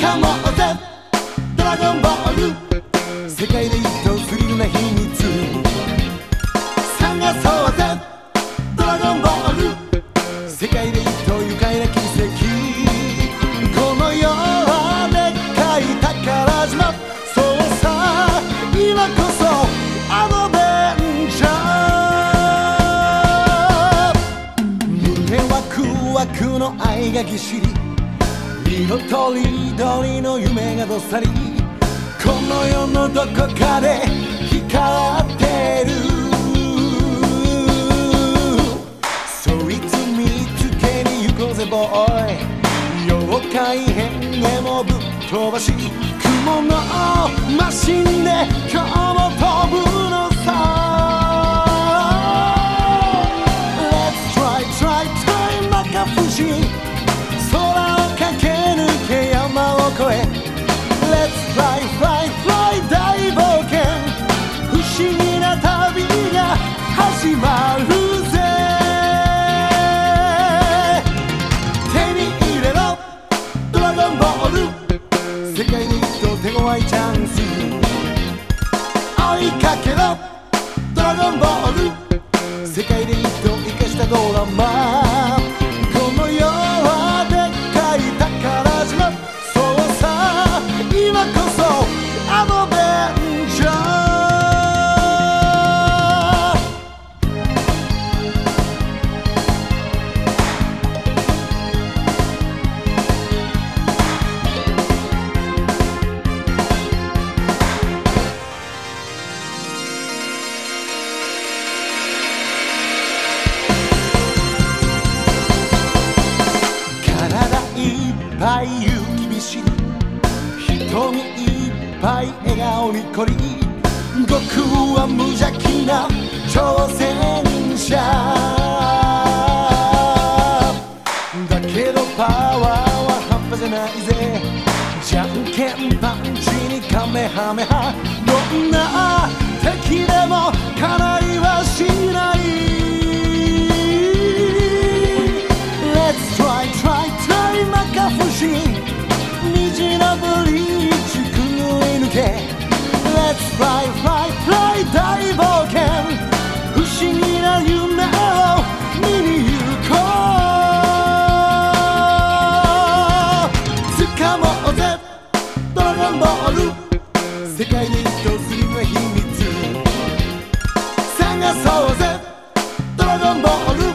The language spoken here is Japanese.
掴もうぜドラゴンボール世界で一等スリルな秘密。探そうぜドラゴンボール世界で一等愉快な奇跡。この世はでっかい宝島そうさ今こそアドベンチャー。胸ワクワクの愛がぎっしり色とりどりの夢がどっさりこの世のどこかで光ってる。そいつ見つけに行こうぜボーイ。妖怪変へもぶっ飛ばし雲のマシンで今日も飛ぶのさ。Let's try try try 摩訶不思議追いかけろ。ドラゴンボール。世界で一等生かしたドラマぱい勇気びしり瞳いっぱい笑顔にこり僕は無邪気な挑戦者。だけどパワーは半端じゃないぜ。じゃんけんパンチにカメハメハ。どんな敵でもかないはしない。段ボール世界に一つの秘密。探そうぜ。ドラゴンボール。